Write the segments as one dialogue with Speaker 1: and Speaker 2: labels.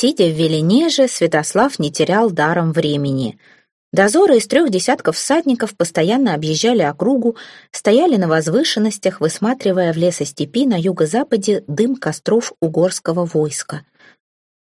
Speaker 1: Сидя в Веленеже, Святослав не терял даром времени. Дозоры из трех десятков всадников постоянно объезжали округу, стояли на возвышенностях, высматривая в лесостепи на юго-западе дым костров угорского войска.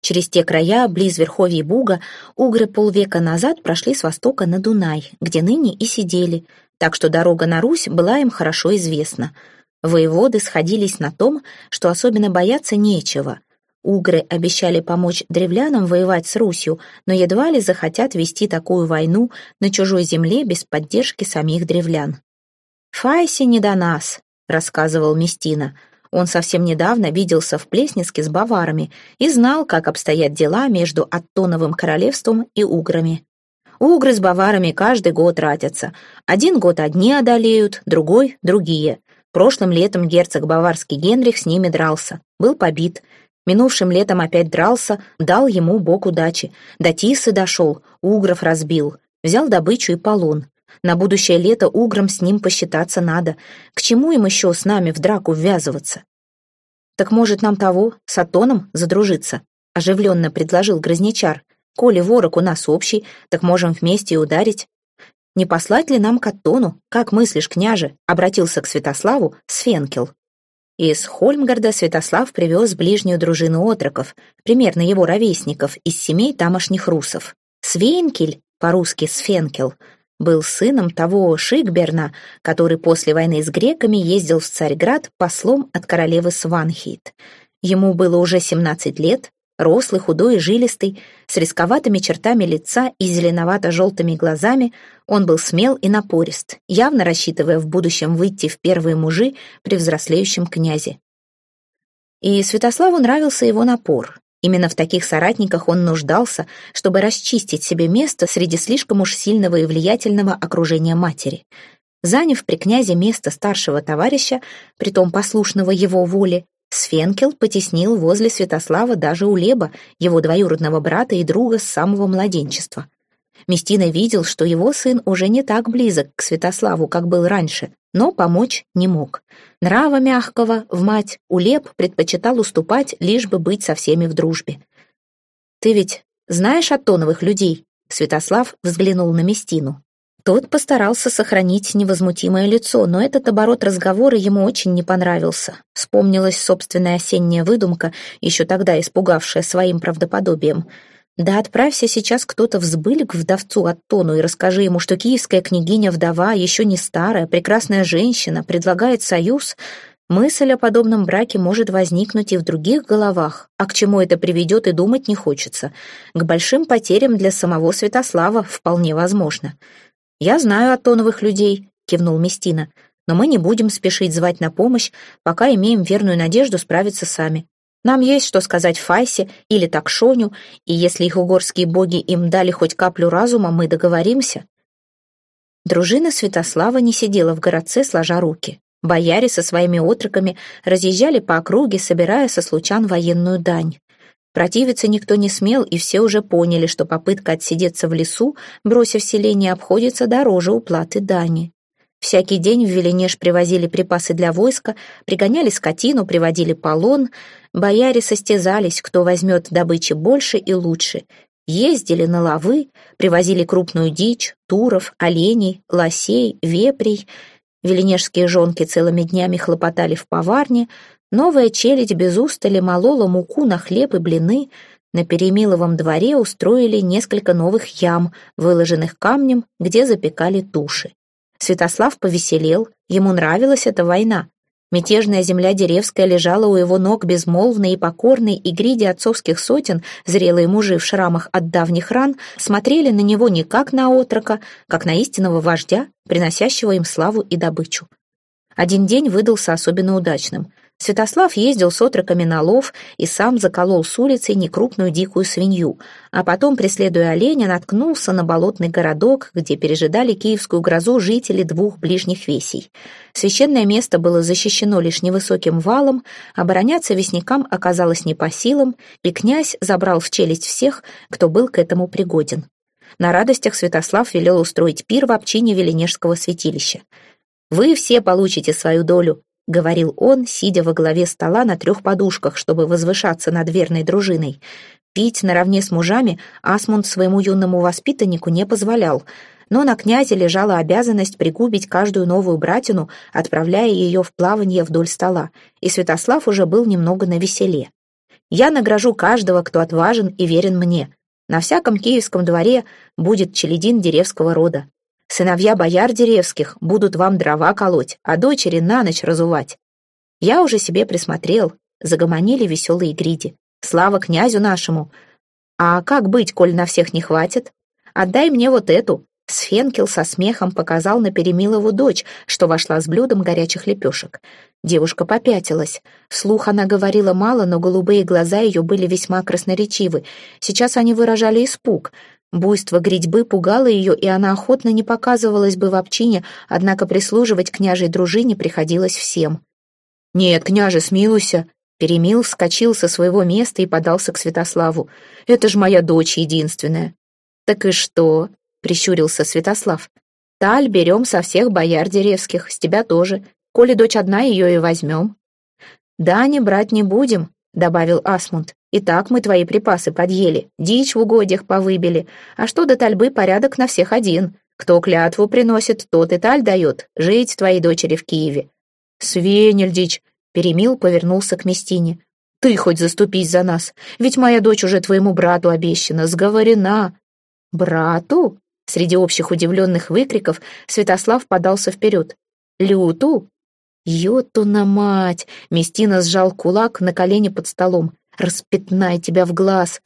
Speaker 1: Через те края, близ верховья Буга, угры полвека назад прошли с востока на Дунай, где ныне и сидели, так что дорога на Русь была им хорошо известна. Воеводы сходились на том, что особенно бояться нечего. Угры обещали помочь древлянам воевать с Русью, но едва ли захотят вести такую войну на чужой земле без поддержки самих древлян. «Файси не до нас», — рассказывал Местина, — он совсем недавно виделся в Плеснеске с баварами и знал, как обстоят дела между Аттоновым королевством и уграми. Угры с баварами каждый год ратятся. Один год одни одолеют, другой — другие. Прошлым летом герцог баварский Генрих с ними дрался, был побит. Минувшим летом опять дрался, дал ему бог удачи. До Тисы дошел, угров разбил, взял добычу и полон. На будущее лето угром с ним посчитаться надо. К чему им еще с нами в драку ввязываться? Так может нам того, с Атоном, задружиться? Оживленно предложил Грозничар. Коли ворог у нас общий, так можем вместе и ударить. Не послать ли нам к Аттону? Как мыслишь, княже? Обратился к Святославу Сфенкел. Из Хольмгарда Святослав привез ближнюю дружину отроков, примерно его ровесников, из семей тамошних русов. Свенкель, по-русски Сфенкел, был сыном того Шикберна, который после войны с греками ездил в Царьград послом от королевы Сванхит. Ему было уже 17 лет, рослый, худой и жилистый, с рисковатыми чертами лица и зеленовато-желтыми глазами, он был смел и напорист, явно рассчитывая в будущем выйти в первые мужи при взрослеющем князе. И Святославу нравился его напор, Именно в таких соратниках он нуждался, чтобы расчистить себе место среди слишком уж сильного и влиятельного окружения матери. Заняв при князе место старшего товарища, притом послушного его воле, Сфенкел потеснил возле Святослава даже Улеба, его двоюродного брата и друга с самого младенчества. Местина видел, что его сын уже не так близок к Святославу, как был раньше, но помочь не мог. Нрава мягкого в мать Улеп предпочитал уступать, лишь бы быть со всеми в дружбе. «Ты ведь знаешь Аттоновых людей?» Святослав взглянул на Местину. Тот постарался сохранить невозмутимое лицо, но этот оборот разговора ему очень не понравился. Вспомнилась собственная осенняя выдумка, еще тогда испугавшая своим правдоподобием — да отправься сейчас кто-то в сбыль к вдовцу Аттону и расскажи ему, что киевская княгиня-вдова, еще не старая, прекрасная женщина, предлагает союз. Мысль о подобном браке может возникнуть и в других головах, а к чему это приведет и думать не хочется. К большим потерям для самого Святослава вполне возможно. «Я знаю Аттоновых людей», — кивнул Местина, «но мы не будем спешить звать на помощь, пока имеем верную надежду справиться сами. Нам есть что сказать Файсе или Такшоню, и если их угорские боги им дали хоть каплю разума, мы договоримся. Дружина Святослава не сидела в городце, сложа руки. Бояре со своими отроками разъезжали по округе, собирая со случан военную дань. Противиться никто не смел, и все уже поняли, что попытка отсидеться в лесу, бросив селение, обходится дороже уплаты дани. Всякий день в Веленеж привозили припасы для войска, пригоняли скотину, приводили полон. Бояре состязались, кто возьмет добычи больше и лучше. Ездили на лавы, привозили крупную дичь, туров, оленей, лосей, вепрей. Веленежские жонки целыми днями хлопотали в поварне. Новая челядь без устали молола муку на хлеб и блины. На Перемиловом дворе устроили несколько новых ям, выложенных камнем, где запекали туши. Святослав повеселел, ему нравилась эта война. Мятежная земля Деревская лежала у его ног безмолвной и покорной, и гриди отцовских сотен, зрелые мужи в шрамах от давних ран, смотрели на него не как на отрока, как на истинного вождя, приносящего им славу и добычу. Один день выдался особенно удачным — Святослав ездил с отроками на лов и сам заколол с улицы некрупную дикую свинью, а потом, преследуя оленя, наткнулся на болотный городок, где пережидали киевскую грозу жители двух ближних весей. Священное место было защищено лишь невысоким валом, обороняться весникам оказалось не по силам, и князь забрал в челюсть всех, кто был к этому пригоден. На радостях Святослав велел устроить пир в обчине Веленежского святилища. «Вы все получите свою долю», — говорил он, сидя во главе стола на трех подушках, чтобы возвышаться над верной дружиной. Пить наравне с мужами Асмунд своему юному воспитаннику не позволял, но на князе лежала обязанность пригубить каждую новую братину, отправляя ее в плавание вдоль стола, и Святослав уже был немного навеселе. «Я награжу каждого, кто отважен и верен мне. На всяком киевском дворе будет челядин деревского рода. Сыновья бояр деревских будут вам дрова колоть, а дочери на ночь разувать. Я уже себе присмотрел, загомонили веселые гриди. Слава князю нашему! А как быть, коль на всех не хватит? Отдай мне вот эту. Сфенкел со смехом показал на Перемилову дочь, что вошла с блюдом горячих лепешек. Девушка попятилась. Вслух она говорила мало, но голубые глаза ее были весьма красноречивы. Сейчас они выражали испуг. Буйство грядьбы пугало ее, и она охотно не показывалась бы в общине, однако прислуживать княжей дружине приходилось всем. «Нет, княже, смилуйся!» Перемил вскочил со своего места и подался к Святославу. «Это ж моя дочь единственная». «Так и что?» — прищурился Святослав. «Таль берем со всех бояр деревских, с тебя тоже. Коли дочь одна, ее и возьмем». «Да, не брать не будем», — добавил Асмунд. «И так мы твои припасы подъели, дичь в угодьях повыбили. А что до тальбы, порядок на всех один. Кто клятву приносит, тот и таль дает. Жить твоей дочери в Киеве. «Свенельдич!» — Перемил повернулся к Местине. «Ты хоть заступись за нас, ведь моя дочь уже твоему брату обещана, сговорена». «Брату?» Среди общих удивленных выкриков Святослав подался вперед. «Люту?» «Йоту на мать!» Местина сжал кулак на колени под столом. «Распятнай тебя в глаз!»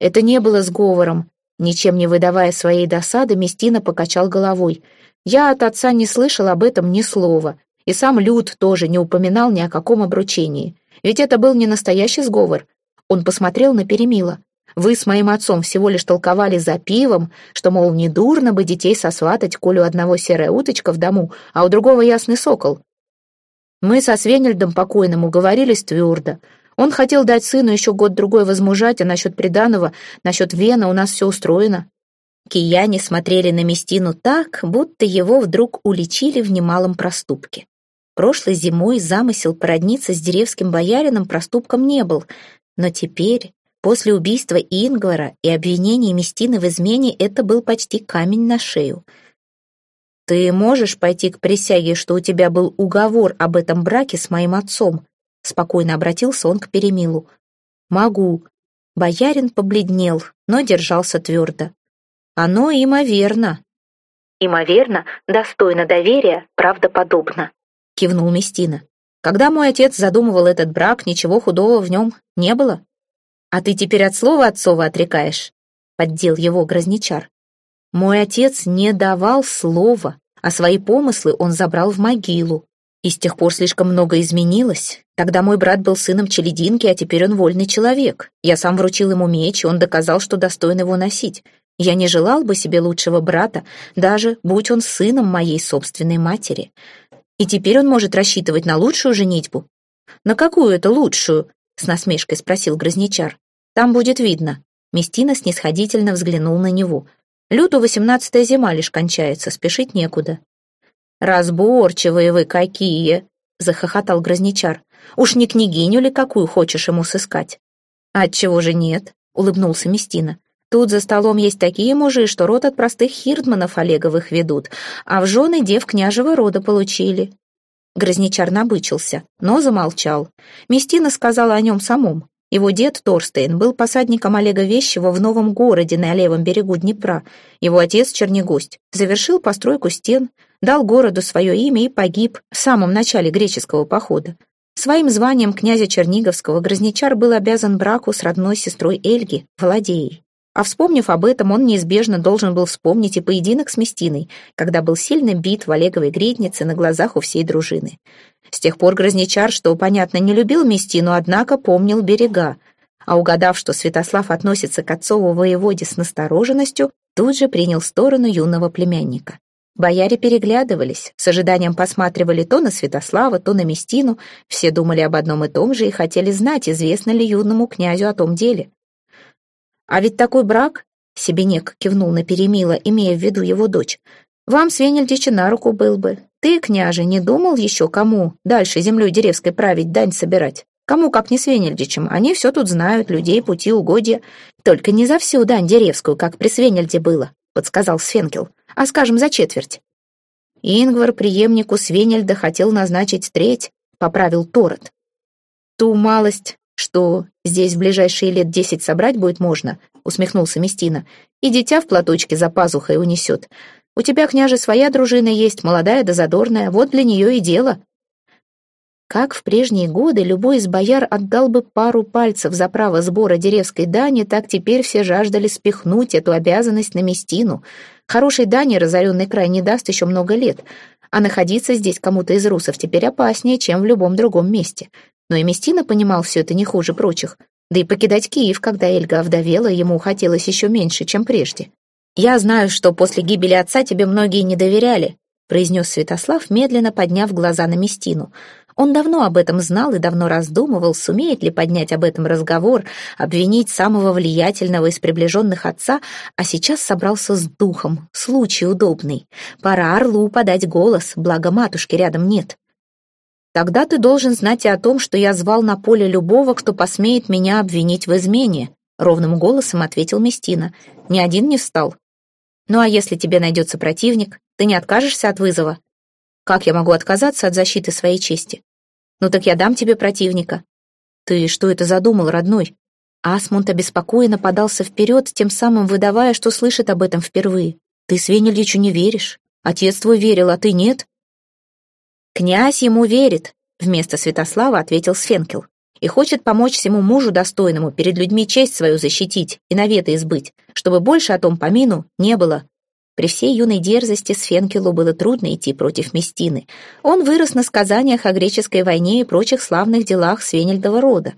Speaker 1: Это не было сговором. Ничем не выдавая своей досады, Местина покачал головой. «Я от отца не слышал об этом ни слова. И сам Люд тоже не упоминал ни о каком обручении. Ведь это был не настоящий сговор. Он посмотрел на Перемила. Вы с моим отцом всего лишь толковали за пивом, что, мол, не дурно бы детей сосватать, коли у одного серая уточка в дому, а у другого ясный сокол. Мы со Свенельдом покойным уговорились твердо. Он хотел дать сыну еще год-другой возмужать, а насчет приданого, насчет Вена у нас все устроено. Кияне смотрели на Местину так, будто его вдруг уличили в немалом проступке. Прошлой зимой замысел породниться с деревским боярином проступком не был, но теперь, после убийства Ингвара и обвинения Местины в измене, это был почти камень на шею. «Ты можешь пойти к присяге, что у тебя был уговор об этом браке с моим отцом?» Спокойно обратился он к Перемилу. «Могу». Боярин побледнел, но держался твердо. «Оно имоверно». «Имоверно, достойно доверия, правдоподобно», — кивнул Местина. «Когда мой отец задумывал этот брак, ничего худого в нем не было. А ты теперь от слова отцова отрекаешь?» — поддел его грозничар. «Мой отец не давал слова, а свои помыслы он забрал в могилу. И с тех пор слишком много изменилось. Тогда мой брат был сыном челединки, а теперь он вольный человек. Я сам вручил ему меч, и он доказал, что достоин его носить. Я не желал бы себе лучшего брата, даже будь он сыном моей собственной матери. И теперь он может рассчитывать на лучшую женитьбу. «На какую это лучшую?» — с насмешкой спросил Грозничар. «Там будет видно». Местина снисходительно взглянул на него. «Люту восемнадцатая зима лишь кончается, спешить некуда». «Разборчивые вы какие!» — захохотал Грозничар. «Уж не княгиню ли какую хочешь ему сыскать?» «Отчего же нет?» — улыбнулся Местина. Тут за столом есть такие мужи, что род от простых хирдманов Олеговых ведут, а в жены дев княжего рода получили». Грозничар набычился, но замолчал. Местина сказала о нем самом. Его дед Торстейн был посадником Олега Вещего в новом городе на левом берегу Днепра. Его отец, Чернегость, завершил постройку стен, дал городу свое имя и погиб в самом начале греческого похода. Своим званием князя Черниговского Грозничар был обязан браку с родной сестрой Эльги, Владеей. А вспомнив об этом, он неизбежно должен был вспомнить и поединок с Местиной, когда был сильно бит в Олеговой гретнице на глазах у всей дружины. С тех пор Грозничар, что, понятно, не любил Местину, однако помнил берега. А угадав, что Святослав относится к отцову воеводе с настороженностью, тут же принял сторону юного племянника. Бояре переглядывались, с ожиданием посматривали то на Святослава, то на Местину, все думали об одном и том же и хотели знать, известно ли юному князю о том деле. А ведь такой брак, Себенек кивнул на Перемила, имея в виду его дочь, вам, Свенельдича, на руку был бы. Ты, княже, не думал еще кому дальше землей деревской править, дань собирать? Кому как не Свенельдичем, они все тут знают, людей, пути, угодья. Только не за всю дань деревскую, как при Свенельде было, подсказал Свенкел, а скажем, за четверть. Ингвар преемнику Свенельда хотел назначить треть, поправил Торот. Ту малость, что здесь в ближайшие лет десять собрать будет можно, усмехнулся Местина, и дитя в платочке за пазухой унесет. У тебя, княже, своя дружина есть, молодая да задорная, вот для нее и дело. Как в прежние годы любой из бояр отдал бы пару пальцев за право сбора деревской дани, так теперь все жаждали спихнуть эту обязанность на Местину. Хорошей дани разоренный край не даст еще много лет, а находиться здесь кому-то из русов теперь опаснее, чем в любом другом месте. Но и Местина понимал все это не хуже прочих. Да и покидать Киев, когда Эльга овдовела, ему хотелось еще меньше, чем прежде. «Я знаю, что после гибели отца тебе многие не доверяли», произнес Святослав, медленно подняв глаза на Местину. Он давно об этом знал и давно раздумывал, сумеет ли поднять об этом разговор, обвинить самого влиятельного из приближенных отца, а сейчас собрался с духом, случай удобный. Пора орлу подать голос, благо матушки рядом нет. Тогда ты должен знать и о том, что я звал на поле любого, кто посмеет меня обвинить в измене, ровным голосом ответил Местина. Ни один не встал. Ну а если тебе найдется противник, ты не откажешься от вызова? Как я могу отказаться от защиты своей чести? Ну так я дам тебе противника. Ты что это задумал, родной? Асмунд обеспокоенно подался вперед, тем самым выдавая, что слышит об этом впервые. Ты Свенельдичу не веришь. Отец твой верил, а ты нет. Князь ему верит, вместо Святослава ответил Сфенкел. И хочет помочь всему мужу достойному перед людьми честь свою защитить и наветы избыть, чтобы больше о том помину не было. При всей юной дерзости Сфенкелу было трудно идти против Местины. Он вырос на сказаниях о греческой войне и прочих славных делах Свенельдова рода.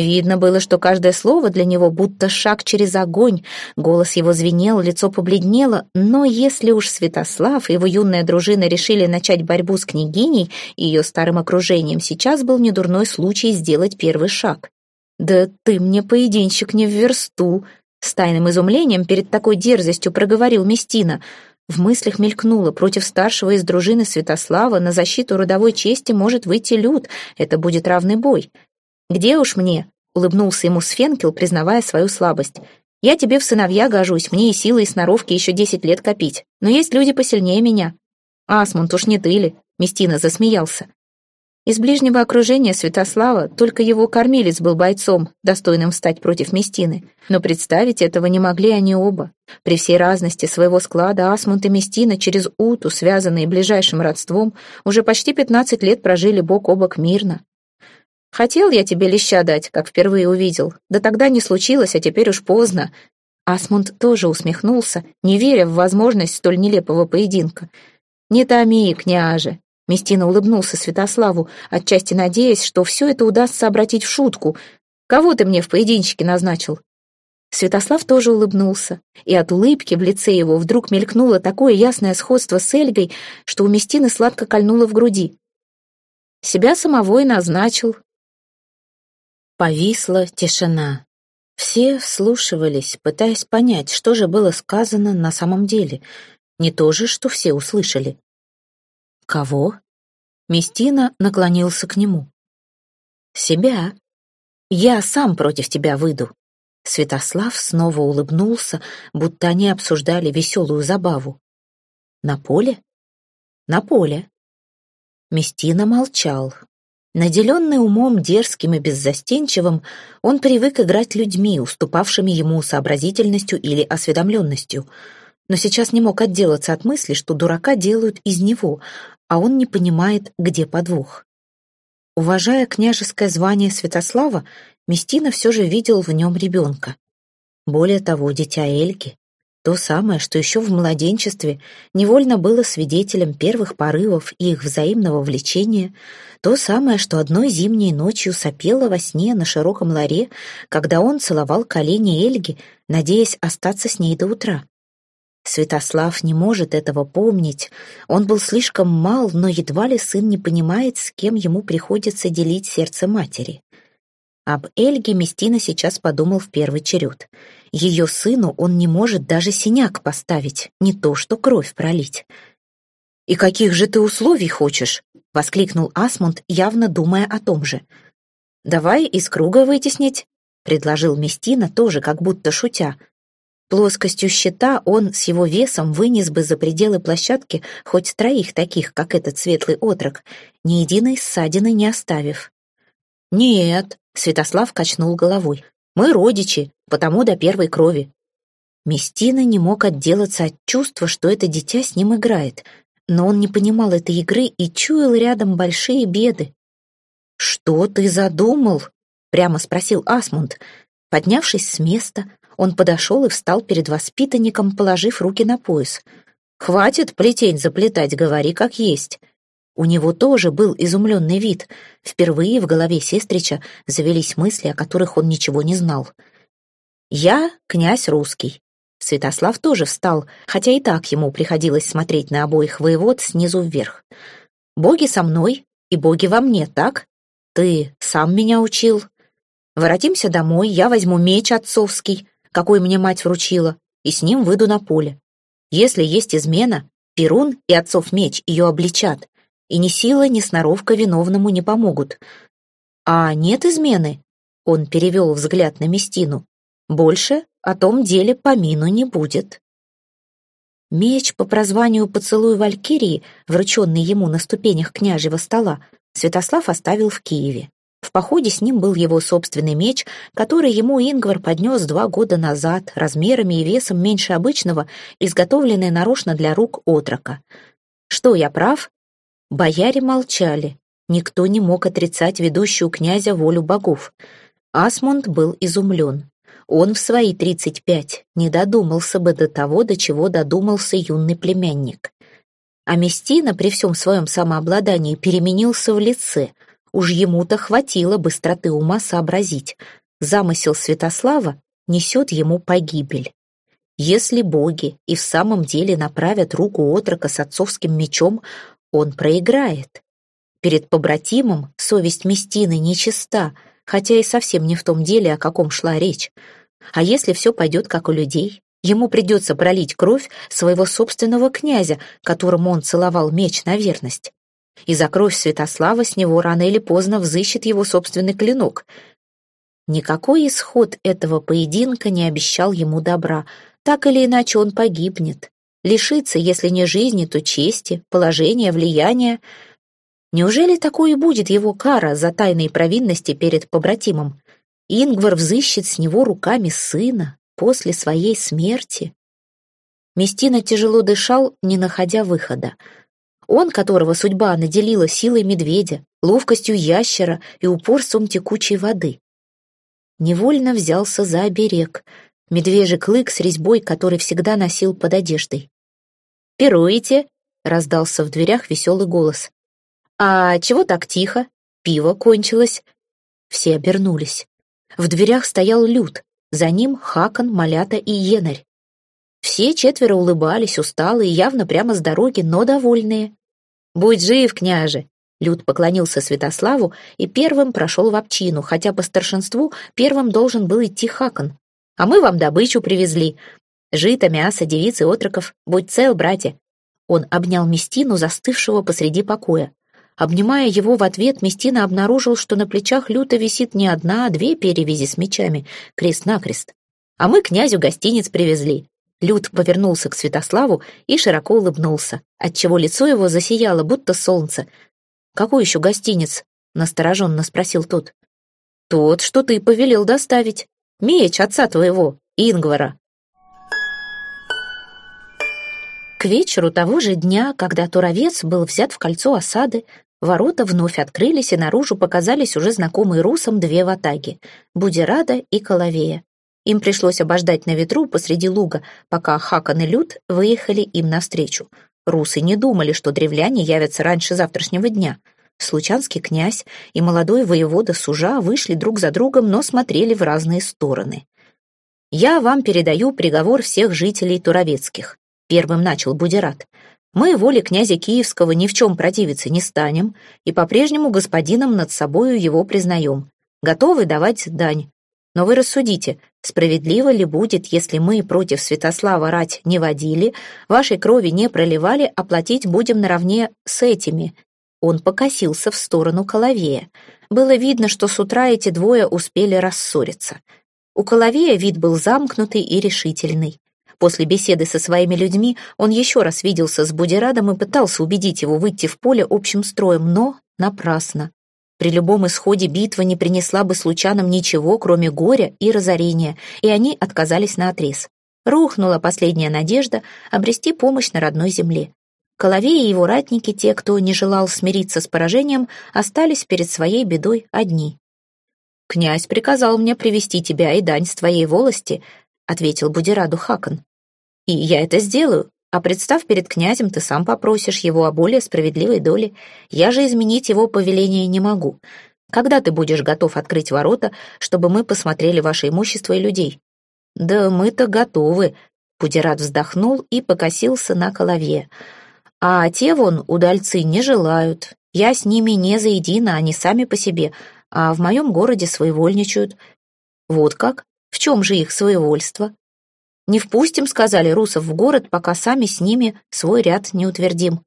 Speaker 1: Видно было, что каждое слово для него будто шаг через огонь. Голос его звенел, лицо побледнело, но если уж Святослав и его юная дружина решили начать борьбу с княгиней и ее старым окружением, сейчас был недурной случай сделать первый шаг. «Да ты мне, поединщик, не в версту!» С тайным изумлением перед такой дерзостью проговорил Местина. В мыслях мелькнуло, против старшего из дружины Святослава на защиту родовой чести может выйти Люд, это будет равный бой. «Где уж мне?» — улыбнулся ему Сфенкел, признавая свою слабость. «Я тебе в сыновья гожусь, мне и силы, и сноровки еще десять лет копить. Но есть люди посильнее меня». «Асмунд, уж не ты ли?» — Местина засмеялся. Из ближнего окружения Святослава только его кормилец был бойцом, достойным встать против Местины. Но представить этого не могли они оба. При всей разности своего склада Асмунд и Местина через Уту, связанные ближайшим родством, уже почти пятнадцать лет прожили бок о бок мирно. «Хотел я тебе леща дать, как впервые увидел. Да тогда не случилось, а теперь уж поздно». Асмунд тоже усмехнулся, не веря в возможность столь нелепого поединка. «Не томи, княже, Местина улыбнулся Святославу, отчасти надеясь, что все это удастся обратить в шутку. «Кого ты мне в поединчике назначил?» Святослав тоже улыбнулся, и от улыбки в лице его вдруг мелькнуло такое ясное сходство с Эльгой, что у Местины сладко кольнуло в груди. Себя самого и назначил. Повисла тишина. Все вслушивались, пытаясь понять, что же было сказано на самом деле. Не то же, что все услышали. «Кого?» Местина наклонился к нему. «Себя. Я сам против тебя выйду». Святослав снова улыбнулся, будто они обсуждали веселую забаву. «На поле?» «На поле». Местина молчал. Наделенный умом дерзким и беззастенчивым, он привык играть людьми, уступавшими ему сообразительностью или осведомленностью — но сейчас не мог отделаться от мысли, что дурака делают из него, а он не понимает, где подвох. Уважая княжеское звание Святослава, Местина все же видел в нем ребенка. Более того, дитя Эльки, то самое, что еще в младенчестве невольно было свидетелем первых порывов и их взаимного влечения, то самое, что одной зимней ночью сопело во сне на широком ларе, когда он целовал колени Эльги, надеясь остаться с ней до утра. Святослав не может этого помнить. Он был слишком мал, но едва ли сын не понимает, с кем ему приходится делить сердце матери. Об Эльге Местина сейчас подумал в первый черед. Ее сыну он не может даже синяк поставить, не то что кровь пролить. «И каких же ты условий хочешь?» — воскликнул Асмунд, явно думая о том же. Давай из круга вытеснить, предложил Местина, тоже как будто шутя. Плоскостью щита он с его весом вынес бы за пределы площадки хоть троих таких, как этот светлый отрок, ни единой ссадины не оставив. «Нет», — Святослав качнул головой, — «мы родичи, потому до первой крови». Местина не мог отделаться от чувства, что это дитя с ним играет, но он не понимал этой игры и чуял рядом большие беды. «Что ты задумал?» — прямо спросил Асмунд. Поднявшись с места, он подошел и встал перед воспитанником, положив руки на пояс. «Хватит плетень заплетать, говори как есть». У него тоже был изумленный вид. Впервые в голове сестрича завелись мысли, о которых он ничего не знал. «Я князь русский». Святослав тоже встал, хотя и так ему приходилось смотреть на обоих воевод снизу вверх. «Боги со мной, и боги во мне, так? Ты сам меня учил. Воротимся домой, я возьму меч отцовский, какой мне мать вручила, и с ним выйду на поле. Если есть измена, Перун и отцов меч ее обличат, и ни сила, ни сноровка виновному не помогут. А нет измены, он перевел взгляд на Местину, больше о том деле помину не будет. Меч по прозванию «Поцелуй Валькирии», врученный ему на ступенях княжьего стола, Святослав оставил в Киеве. В походе с ним был его собственный меч, который ему Ингвар поднес два года назад, размерами и весом меньше обычного, изготовленный нарочно для рук отрока. Что, я прав? Бояре молчали. Никто не мог отрицать ведущую князя волю богов. Асмунд был изумлен. Он в свои тридцать пять не додумался бы до того, до чего додумался юный племянник. А Местина при всем своем самообладании переменился в лице — Уж ему-то хватило быстроты ума сообразить. Замысел Святослава несет ему погибель. Если боги и в самом деле направят руку отрока с отцовским мечом, он проиграет. Перед побратимом совесть Местины нечиста, хотя и совсем не в том деле, о каком шла речь. А если все пойдет как у людей, ему придется пролить кровь своего собственного князя, которому он целовал меч на верность и за кровь Святослава с него рано или поздно взыщет его собственный клинок. Никакой исход этого поединка не обещал ему добра, так или иначе он погибнет. Лишится, если не жизни, то чести, положения, влияния. Неужели такой и будет его кара за тайные провинности перед побратимом? Ингвар взыщет с него руками сына после своей смерти. Местина тяжело дышал, не находя выхода. Он, которого судьба наделила силой медведя, ловкостью ящера и упорством текучей воды. Невольно взялся за оберег, медвежий клык с резьбой, который всегда носил под одеждой. «Пируете?» — раздался в дверях веселый голос. «А чего так тихо? Пиво кончилось». Все обернулись. В дверях стоял Люд, за ним Хакон, Малята и Енарь. Все четверо улыбались, усталые, явно прямо с дороги, но довольные. «Будь жив, княже!» Люд поклонился Святославу и первым прошел в обчину, хотя по старшинству первым должен был идти Хакон. «А мы вам добычу привезли. Жито, мясо, девицы, отроков. Будь цел, братья!» Он обнял Местину, застывшего посреди покоя. Обнимая его в ответ, Местина обнаружил, что на плечах люто висит не одна, а две перевязи с мечами, крест-накрест. «А мы князю гостиниц привезли. Люд повернулся к Святославу и широко улыбнулся, отчего лицо его засияло, будто солнце. «Какой еще гостиниц?» — настороженно спросил тот. «Тот, что ты повелел доставить. Меч отца твоего, Ингвара». К вечеру того же дня, когда Туровец был взят в кольцо осады, ворота вновь открылись, и наружу показались уже знакомые русам две ватаги — Будирада и Коловея. Им пришлось обождать на ветру посреди луга, пока Хакан и Люд выехали им навстречу. Русы не думали, что древляне явятся раньше завтрашнего дня. Случанский князь и молодой воевода Сужа вышли друг за другом, но смотрели в разные стороны. «Я вам передаю приговор всех жителей Туровецких», — первым начал Будират. «Мы воле князя Киевского ни в чем противиться не станем и по-прежнему господином над собою его признаем. Готовы давать дань. Но вы рассудите, справедливо ли будет, если мы против Святослава рать не водили, вашей крови не проливали, а платить будем наравне с этими. Он покосился в сторону Коловея. Было видно, что с утра эти двое успели рассориться. У Коловея вид был замкнутый и решительный. После беседы со своими людьми он еще раз виделся с Будирадом и пытался убедить его выйти в поле общим строем, но напрасно. При любом исходе битва не принесла бы случайным ничего, кроме горя и разорения, и они отказались наотрез. Рухнула последняя надежда обрести помощь на родной земле. Коловей и его ратники, те, кто не желал смириться с поражением, остались перед своей бедой одни. «Князь приказал мне привести тебя и дань с твоей волости», — ответил Будираду Хакон. «И я это сделаю, а представь перед князем, ты сам попросишь его о более справедливой доле. Я же изменить его повеление не могу. Когда ты будешь готов открыть ворота, чтобы мы посмотрели ваше имущество и людей?» «Да мы-то готовы», — Будират вздохнул и покосился на Коловье. А те вон, удальцы, не желают. Я с ними не заедино, они сами по себе, а в моем городе своевольничают. Вот как? В чем же их своевольство? Не впустим, сказали русов в город, пока сами с ними свой ряд не утвердим.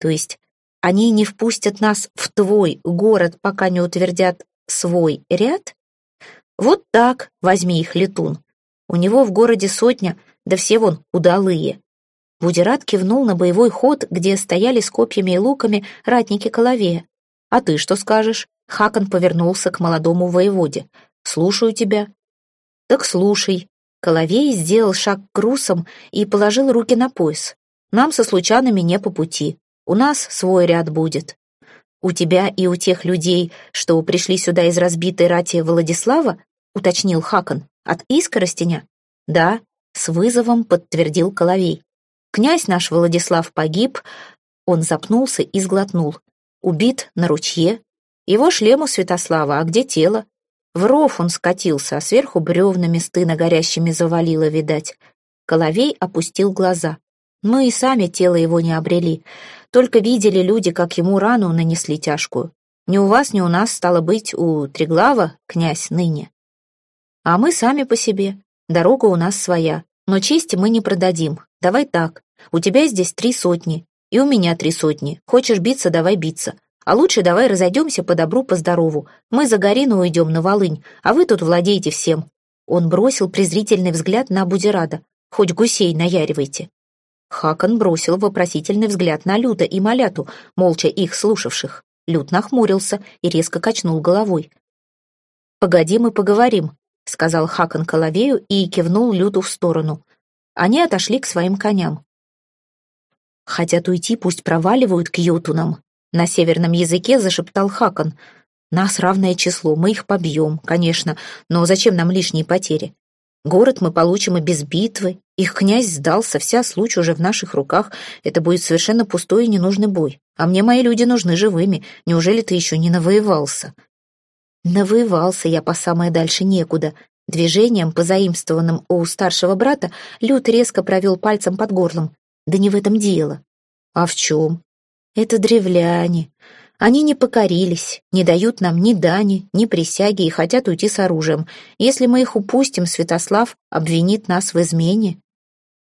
Speaker 1: То есть они не впустят нас в твой город, пока не утвердят свой ряд? Вот так возьми их, летун. У него в городе сотня, да все вон удалые. Будират кивнул на боевой ход, где стояли с копьями и луками ратники Коловея. «А ты что скажешь?» Хакон повернулся к молодому воеводе. «Слушаю тебя». «Так слушай». Коловей сделал шаг к русам и положил руки на пояс. «Нам со случайными не по пути. У нас свой ряд будет. У тебя и у тех людей, что пришли сюда из разбитой рати Владислава, уточнил Хакон, от Искоростеня? Да, с вызовом подтвердил Коловей. Князь наш Владислав погиб, он запнулся и сглотнул. Убит на ручье. Его шлем у Святослава, а где тело? В ров он скатился, а сверху бревнами стына горящими завалило, видать. Коловей опустил глаза. Мы и сами тело его не обрели. Только видели люди, как ему рану нанесли тяжкую. Ни у вас, ни у нас, стало быть, у Треглава, князь ныне. А мы сами по себе. Дорога у нас своя. Но чести мы не продадим. Давай так. У тебя здесь три сотни, и у меня три сотни. Хочешь биться, давай биться. А лучше давай разойдемся по добру, по здорову. Мы за Горину уйдем на Волынь, а вы тут владеете всем». Он бросил презрительный взгляд на Будирада. «Хоть гусей наяривайте». Хакон бросил вопросительный взгляд на Люта и Маляту, молча их слушавших. Лют нахмурился и резко качнул головой. «Погоди, мы поговорим», — сказал Хакон Коловею и кивнул Люту в сторону. Они отошли к своим коням. «Хотят уйти, пусть проваливают к Йотунам», — на северном языке зашептал Хакон. «Нас равное число, мы их побьем, конечно, но зачем нам лишние потери? Город мы получим и без битвы. Их князь сдался, вся случай уже в наших руках. Это будет совершенно пустой и ненужный бой. А мне мои люди нужны живыми. Неужели ты еще не навоевался?» «Навоевался я по самое дальше некуда», Движением, позаимствованным у старшего брата, Люд резко провел пальцем под горлом. Да не в этом дело. А в чем? Это древляне. Они не покорились, не дают нам ни дани, ни присяги и хотят уйти с оружием. Если мы их упустим, Святослав обвинит нас в измене.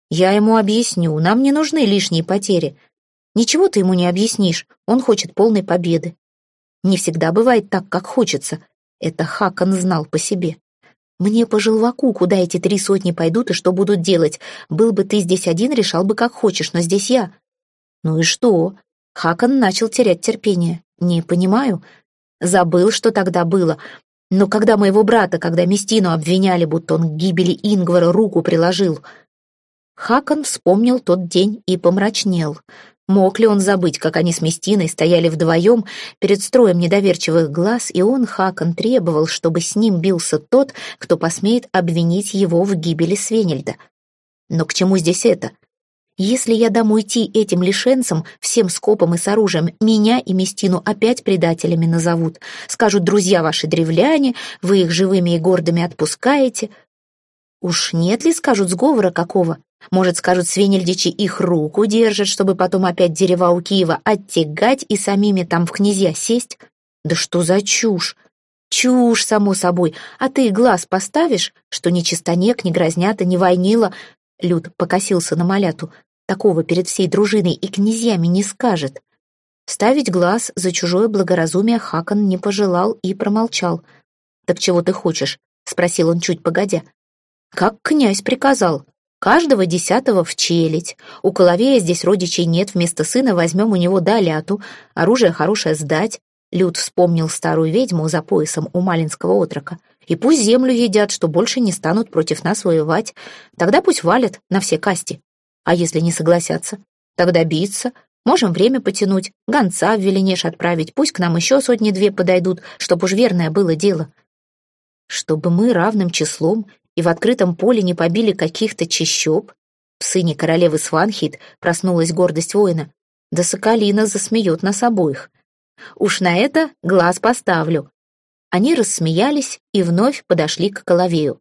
Speaker 1: Я ему объясню, нам не нужны лишние потери. Ничего ты ему не объяснишь, он хочет полной победы. Не всегда бывает так, как хочется. Это Хакон знал по себе. Мне по желваку, куда эти три сотни пойдут и что будут делать. Был бы ты здесь один, решал бы как хочешь, но здесь я. Ну и что? Хакон начал терять терпение. Не понимаю. Забыл, что тогда было. Но когда моего брата, когда Местину обвиняли, будто он к гибели Ингвара руку приложил... Хакон вспомнил тот день и помрачнел. Мог ли он забыть, как они с Местиной стояли вдвоем перед строем недоверчивых глаз, и он, Хакон, требовал, чтобы с ним бился тот, кто посмеет обвинить его в гибели Свенельда? Но к чему здесь это? Если я дам уйти этим лишенцам, всем скопом и с оружием, меня и Местину опять предателями назовут. Скажут, друзья ваши древляне, вы их живыми и гордыми отпускаете. Уж нет ли, скажут, сговора какого? Может, скажут, свинельдичи их руку держат, чтобы потом опять дерева у Киева оттягать и самими там в князья сесть? Да что за чушь? Чушь, само собой. А ты глаз поставишь, что ни чистонек, ни грознята, ни войнила? Люд покосился на маляту. Такого перед всей дружиной и князьями не скажет. Ставить глаз за чужое благоразумие Хакон не пожелал и промолчал. «Так чего ты хочешь?» — спросил он чуть погодя. «Как князь приказал. Каждого десятого в челядь. У Коловея здесь родичей нет, вместо сына возьмем у него доляту, оружие хорошее сдать». Люд вспомнил старую ведьму за поясом у малинского отрока. «И пусть землю едят, что больше не станут против нас воевать. Тогда пусть валят на все касти. А если не согласятся? Тогда биться. Можем время потянуть, гонца в Веленеш отправить, пусть к нам еще сотни-две подойдут, чтобы уж верное было дело. Чтобы мы равным числом и в открытом поле не побили каких-то чащоб. В сыне королевы Сванхит проснулась гордость воина. Да Соколина засмеет нас обоих. Уж на это глаз поставлю. Они рассмеялись и вновь подошли к Коловею.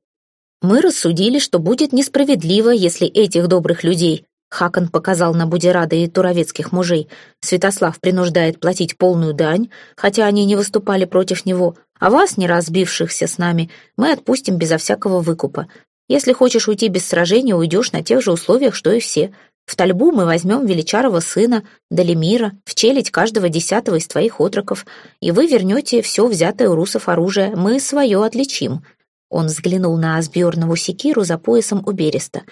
Speaker 1: Мы рассудили, что будет несправедливо, если этих добрых людей, Хакон показал на Будирада и туровецких мужей, Святослав принуждает платить полную дань, хотя они не выступали против него, а вас, не разбившихся с нами, мы отпустим безо всякого выкупа. Если хочешь уйти без сражения, уйдешь на тех же условиях, что и все. В Тальбу мы возьмем величарого сына, Далимира, в челядь каждого десятого из твоих отроков, и вы вернете все взятое у русов оружие, мы свое отличим». Он взглянул на Асбjörнову секиру за поясом у береста.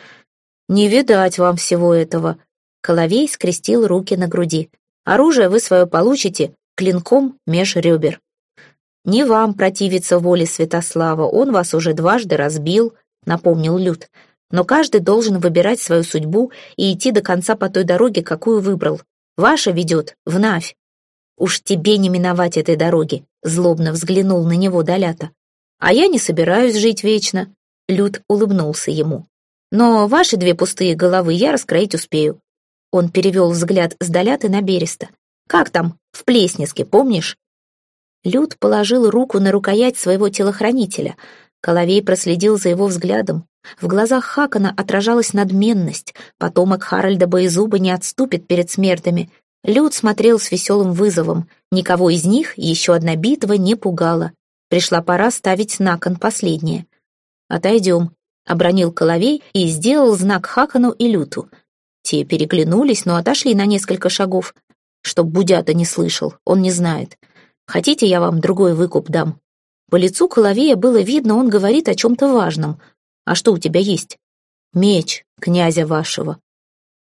Speaker 1: «Не видать вам всего этого». Коловей скрестил руки на груди. «Оружие вы свое получите клинком меж ребер». «Не вам противиться воле Святослава, он вас уже дважды разбил», — напомнил Люд. «Но каждый должен выбирать свою судьбу и идти до конца по той дороге, какую выбрал. Ваша ведет в Навь». «Уж тебе не миновать этой дороги», — злобно взглянул на него Долята. «А я не собираюсь жить вечно», — Люд улыбнулся ему. «Но ваши две пустые головы я раскроить успею». Он перевел взгляд с Доляты на Береста. «Как там, в Плеснеске, помнишь?» Люд положил руку на рукоять своего телохранителя. Коловей проследил за его взглядом. В глазах Хакана отражалась надменность. Потомок Харальда Боезуба не отступит перед смертями. Люд смотрел с веселым вызовом. Никого из них еще одна битва не пугала. Пришла пора ставить на кон последнее. «Отойдем», — обронил Коловей и сделал знак Хакану и Люту. Те переглянулись, но отошли на несколько шагов. Чтоб Будята не слышал, он не знает. Хотите, я вам другой выкуп дам?» По лицу Коловея было видно, он говорит о чем-то важном. «А что у тебя есть?» «Меч князя вашего».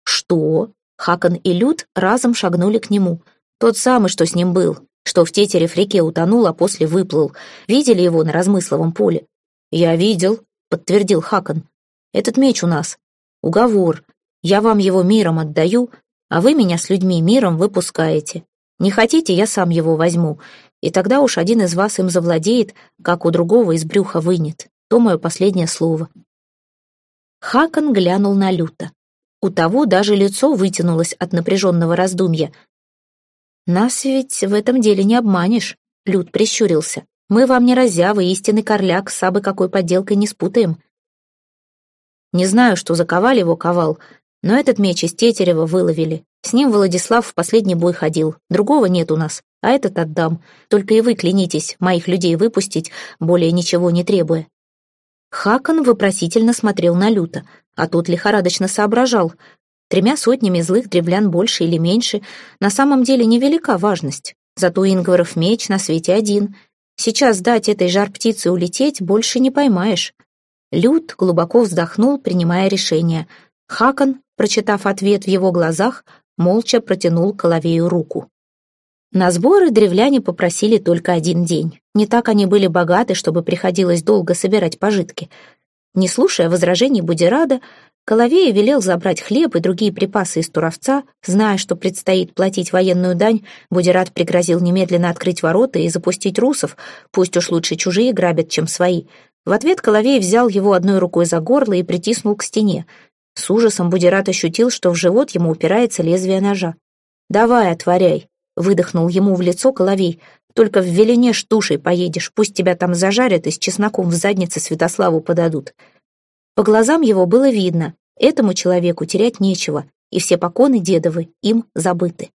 Speaker 1: «Что?» Хакон и Люд разом шагнули к нему. Тот самый, что с ним был, что в тетере в реке утонул, а после выплыл. Видели его на размысловом поле? «Я видел», — подтвердил Хакон. «Этот меч у нас. Уговор. Я вам его миром отдаю, а вы меня с людьми миром выпускаете. Не хотите, я сам его возьму, и тогда уж один из вас им завладеет, как у другого из брюха вынет. То мое последнее слово». Хакон глянул на Люта. У того даже лицо вытянулось от напряженного раздумья. «Нас ведь в этом деле не обманешь», — Лют прищурился. «Мы вам не разявы, истинный корляк, с абы какой подделкой не спутаем». Не знаю, что заковали его ковал, но этот меч из тетерева выловили. С ним Владислав в последний бой ходил. Другого нет у нас, а этот отдам. Только и вы клянитесь моих людей выпустить, более ничего не требуя». Хакон вопросительно смотрел на Люта, а тот лихорадочно соображал. Тремя сотнями злых древлян больше или меньше на самом деле невелика важность. Зато Ингваров меч на свете один. Сейчас дать этой жар-птице улететь больше не поймаешь. Лют глубоко вздохнул, принимая решение. Хакон, прочитав ответ в его глазах, молча протянул Коловею руку. На сборы древляне попросили только один день. Не так они были богаты, чтобы приходилось долго собирать пожитки. Не слушая возражений Будирада, Коловея велел забрать хлеб и другие припасы из Туровца, зная, что предстоит платить военную дань, Будирад пригрозил немедленно открыть ворота и запустить русов, пусть уж лучше чужие грабят, чем свои. В ответ Коловей взял его одной рукой за горло и притиснул к стене. С ужасом Будират ощутил, что в живот ему упирается лезвие ножа. «Давай, отворяй», — выдохнул ему в лицо Коловей. «Только в Веленеш тушей поедешь, пусть тебя там зажарят и с чесноком в заднице Святославу подадут». По глазам его было видно, этому человеку терять нечего, и все поконы дедовы им забыты.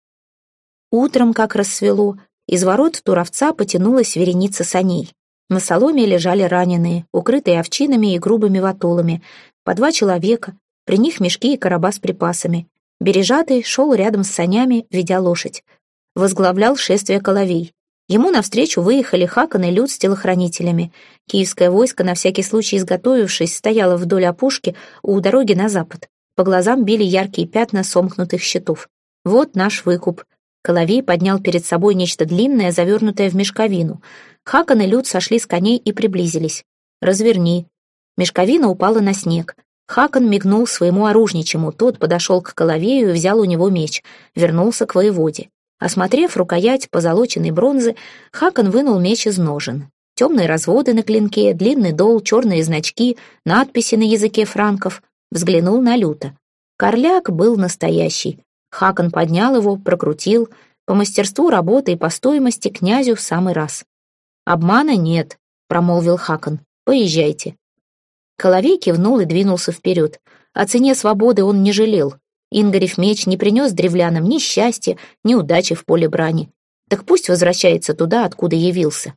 Speaker 1: Утром, как рассвело, из ворот Туровца потянулась вереница саней. На соломе лежали раненые, укрытые овчинами и грубыми ватолами, по два человека, при них мешки и короба с припасами. Бережатый шел рядом с санями, ведя лошадь. возглавлял шествие Коловей. Ему навстречу выехали Хакон и Люд с телохранителями. Киевское войско, на всякий случай изготовившись, стояло вдоль опушки у дороги на запад. По глазам били яркие пятна сомкнутых щитов. Вот наш выкуп. Коловей поднял перед собой нечто длинное, завернутое в мешковину. Хакон и Люд сошли с коней и приблизились. «Разверни». Мешковина упала на снег. Хакон мигнул своему оружничему, тот подошел к Коловею и взял у него меч, вернулся к воеводе. Осмотрев рукоять позолоченной бронзы, Хакон вынул меч из ножен. Темные разводы на клинке, длинный дол, черные значки, надписи на языке франков. Взглянул на люто. Корляк был настоящий. Хакон поднял его, прокрутил. По мастерству работы и по стоимости князю в самый раз. «Обмана нет», — промолвил Хакон. «Поезжайте». Коловей кивнул и двинулся вперед. О цене свободы он не жалел. Ингарев меч не принес древлянам ни счастья, ни удачи в поле брани. Так пусть возвращается туда, откуда явился.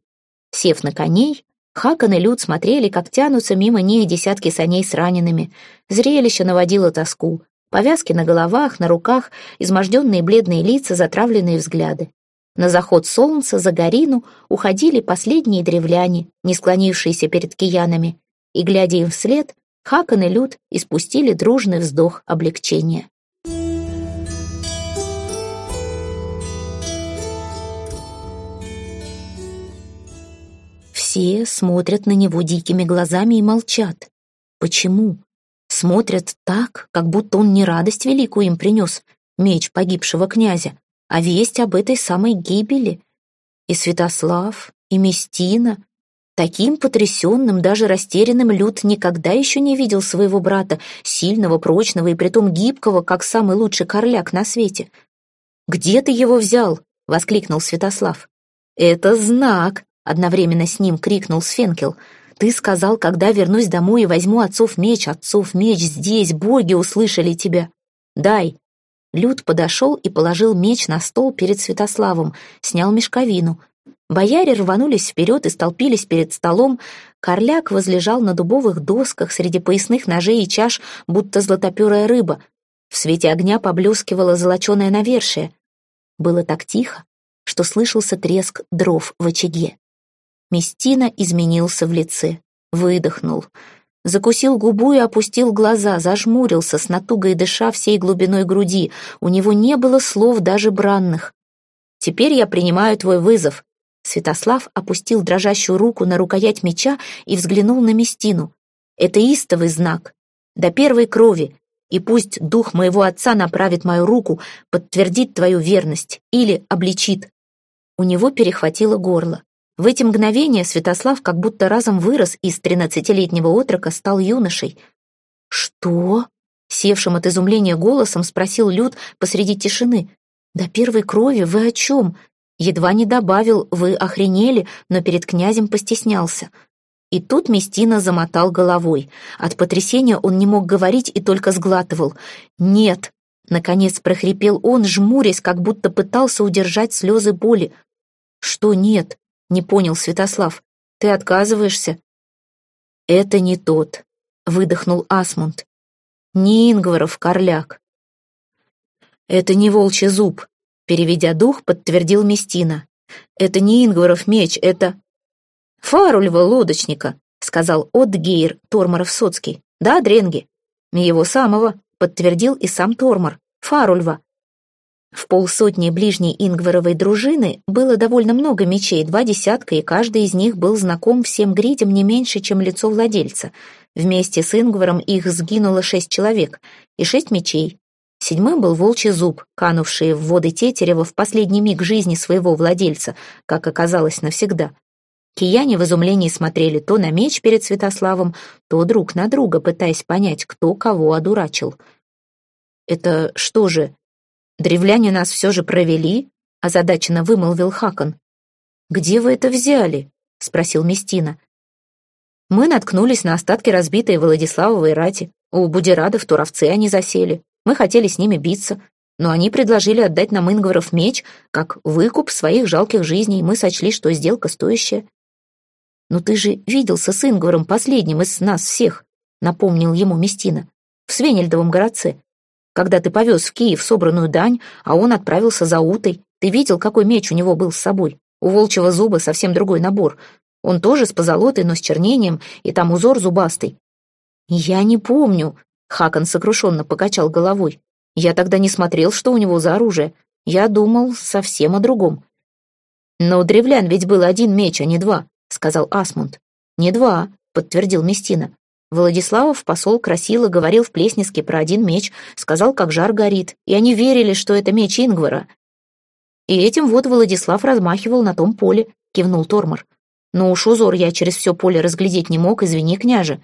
Speaker 1: Сев на коней, Хакон и Люд смотрели, как тянутся мимо них десятки саней с ранеными. Зрелище наводило тоску. Повязки на головах, на руках, изможденные бледные лица, затравленные взгляды. На заход солнца за Горину уходили последние древляне, не склонившиеся перед киянами, и, глядя им вслед, Хакон и Люд испустили дружный вздох облегчения. Все смотрят на него дикими глазами и молчат. Почему? Смотрят так, как будто он не радость великую им принес, меч погибшего князя, а весть об этой самой гибели. И Святослав, и Местина. Таким потрясенным, даже растерянным Люд никогда еще не видел своего брата, сильного, прочного и притом гибкого, как самый лучший корляк на свете. «Где ты его взял?» — воскликнул Святослав. «Это знак», Одновременно с ним крикнул Сфенкел. «Ты сказал, когда вернусь домой и возьму отцов меч, отцов меч здесь, боги услышали тебя. Дай!» Люд подошел и положил меч на стол перед Святославом, снял мешковину. Бояре рванулись вперед и столпились перед столом. Корляк возлежал на дубовых досках среди поясных ножей и чаш, будто златоперая рыба. В свете огня поблескивало золоченое навершие. Было так тихо, что слышался треск дров в очаге. Местина изменился в лице, выдохнул. Закусил губу и опустил глаза, зажмурился, с натугой дыша всей глубиной груди. У него не было слов даже бранных. «Теперь я принимаю твой вызов». Святослав опустил дрожащую руку на рукоять меча и взглянул на Местину. «Это истовый знак. До первой крови. И пусть дух моего отца направит мою руку, подтвердит твою верность или обличит». У него перехватило горло. В эти мгновения Святослав как будто разом вырос из тринадцатилетнего отрока, стал юношей. «Что?» — севшим от изумления голосом спросил Люд посреди тишины. «До первой крови вы о чем?» Едва не добавил «вы охренели», но перед князем постеснялся. И тут Местина замотал головой. От потрясения он не мог говорить и только сглатывал. «Нет!» — наконец прохрипел он, жмурясь, как будто пытался удержать слезы боли. «Что нет?» Не понял Святослав. Ты отказываешься? Это не тот, выдохнул Асмунд. Не Ингваров корляк. Это не волчий зуб, переведя дух, подтвердил Местина. Это не Ингваров меч, это... Фарульва лодочника, сказал Отгейр Торморов-Соцкий. Да, Дренги? Его самого, подтвердил и сам Тормор. Фарульва. В полсотни ближней Ингваровой дружины было довольно много мечей, два десятка, и каждый из них был знаком всем гридям не меньше, чем лицо владельца. Вместе с Ингваром их сгинуло шесть человек и шесть мечей. Седьмым был волчий зуб, канувший в воды Тетерева в последний миг жизни своего владельца, как оказалось навсегда. Кияне в изумлении смотрели то на меч перед Святославом, то друг на друга, пытаясь понять, кто кого одурачил. «Это что же, «Древляне нас все же провели?» — озадаченно вымолвил Хакон. «Где вы это взяли?» — спросил Местина. «Мы наткнулись на остатки разбитой Владиславовой рати. У будерадов туровцы они засели. Мы хотели с ними биться, но они предложили отдать нам Ингваров меч, как выкуп своих жалких жизней. Мы сочли, что сделка стоящая». «Но ты же виделся с Ингваром последним из нас всех», — напомнил ему Местина, «в Свенельдовом городце когда ты повез в Киев собранную дань, а он отправился за утой. Ты видел, какой меч у него был с собой? У волчьего зуба совсем другой набор. Он тоже с позолотой, но с чернением, и там узор зубастый. Я не помню, Хакон сокрушенно покачал головой. Я тогда не смотрел, что у него за оружие. Я думал совсем о другом. Но у древлян ведь был один меч, а не два, сказал Асмунд. Не два, подтвердил Местина. Владиславов посол красиво говорил в Плесниске про один меч, сказал, как жар горит, и они верили, что это меч Ингвара. И этим вот Владислав размахивал на том поле, кивнул Тормор. Но уж узор я через все поле разглядеть не мог, извини, княже.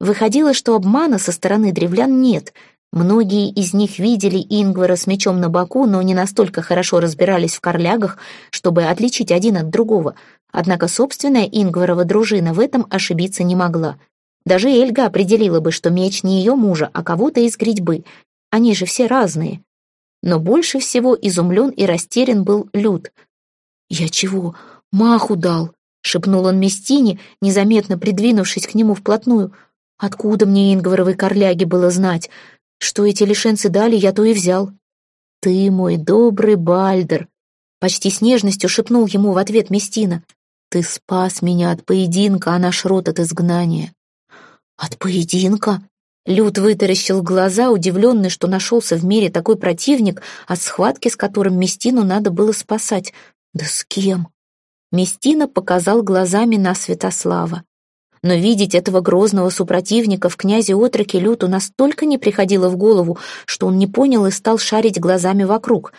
Speaker 1: Выходило, что обмана со стороны древлян нет. Многие из них видели Ингвара с мечом на боку, но не настолько хорошо разбирались в корлягах, чтобы отличить один от другого. Однако собственная Ингварова дружина в этом ошибиться не могла. Даже Эльга определила бы, что меч не ее мужа, а кого-то из грядьбы. Они же все разные. Но больше всего изумлен и растерян был Люд. «Я чего, маху дал?» — шепнул он Местине, незаметно придвинувшись к нему вплотную. «Откуда мне Ингваровой корляги было знать? Что эти лишенцы дали, я то и взял». «Ты мой добрый Бальдер!» — почти с нежностью шепнул ему в ответ Местина. «Ты спас меня от поединка, а наш род от изгнания. «От поединка?» Люд вытаращил глаза, удивленный, что нашелся в мире такой противник, от схватки с которым Местину надо было спасать. «Да с кем?» Местина показал глазами на Святослава. Но видеть этого грозного супротивника в князе Отроке Люту настолько не приходило в голову, что он не понял и стал шарить глазами вокруг.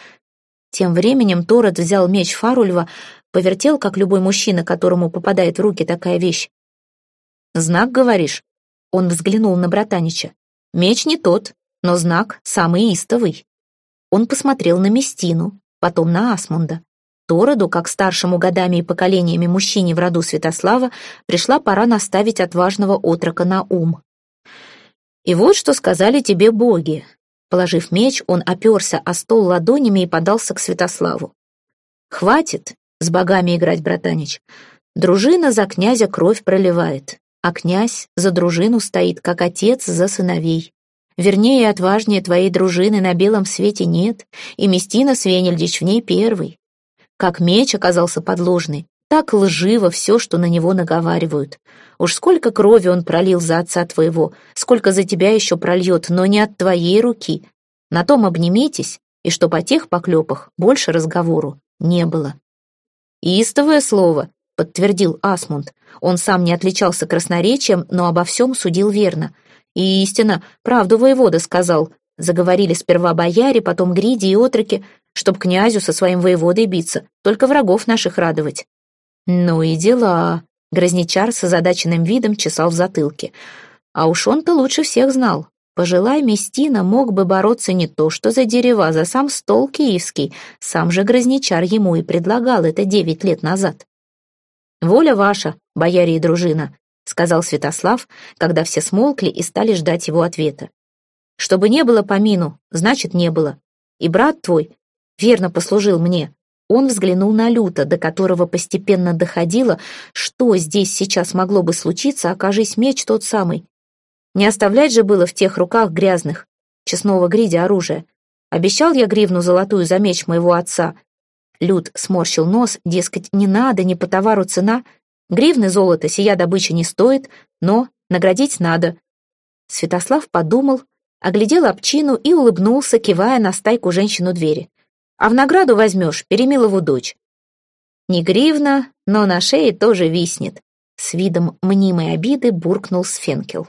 Speaker 1: Тем временем Торет взял меч Фарульва, повертел, как любой мужчина, которому попадает в руки такая вещь. «Знак, говоришь?» Он взглянул на братанича. Меч не тот, но знак самый истовый. Он посмотрел на Местину, потом на Асмунда. Тороду, как старшему годами и поколениями мужчине в роду Святослава, пришла пора наставить отважного отрока на ум. «И вот что сказали тебе боги». Положив меч, он оперся о стол ладонями и подался к Святославу. «Хватит с богами играть, братанич. Дружина за князя кровь проливает а князь за дружину стоит, как отец за сыновей. Вернее и отважнее твоей дружины на белом свете нет, и Местина Свенельдич в ней первый. Как меч оказался подложный, так лживо все, что на него наговаривают. Уж сколько крови он пролил за отца твоего, сколько за тебя еще прольет, но не от твоей руки. На том обниметесь, и чтоб о тех поклепах больше разговору не было. Истовое слово, подтвердил Асмунд. Он сам не отличался красноречием, но обо всем судил верно. И истина, правду воевода сказал. Заговорили сперва бояре, потом гриди и отроки, чтоб князю со своим воеводой биться, только врагов наших радовать. Ну и дела. Грозничар с озадаченным видом чесал в затылке. А уж он-то лучше всех знал. Пожелай Местина мог бы бороться не то что за дерева, за сам стол киевский. Сам же Грозничар ему и предлагал это девять лет назад. «Воля ваша, бояре и дружина», — сказал Святослав, когда все смолкли и стали ждать его ответа. «Чтобы не было помину, значит, не было. И брат твой верно послужил мне». Он взглянул на Люта, до которого постепенно доходило, что здесь сейчас могло бы случиться, окажись меч тот самый. Не оставлять же было в тех руках грязных, честного гридя оружия. Обещал я гривну золотую за меч моего отца, Люд сморщил нос, дескать, не надо, не по товару цена. Гривны золота сия добыча не стоит, но наградить надо. Святослав подумал, оглядел обчину и улыбнулся, кивая на стайку женщину двери. «А в награду возьмешь Перемилову дочь». Не гривна, но на шее тоже виснет. С видом мнимой обиды буркнул Сфенкел.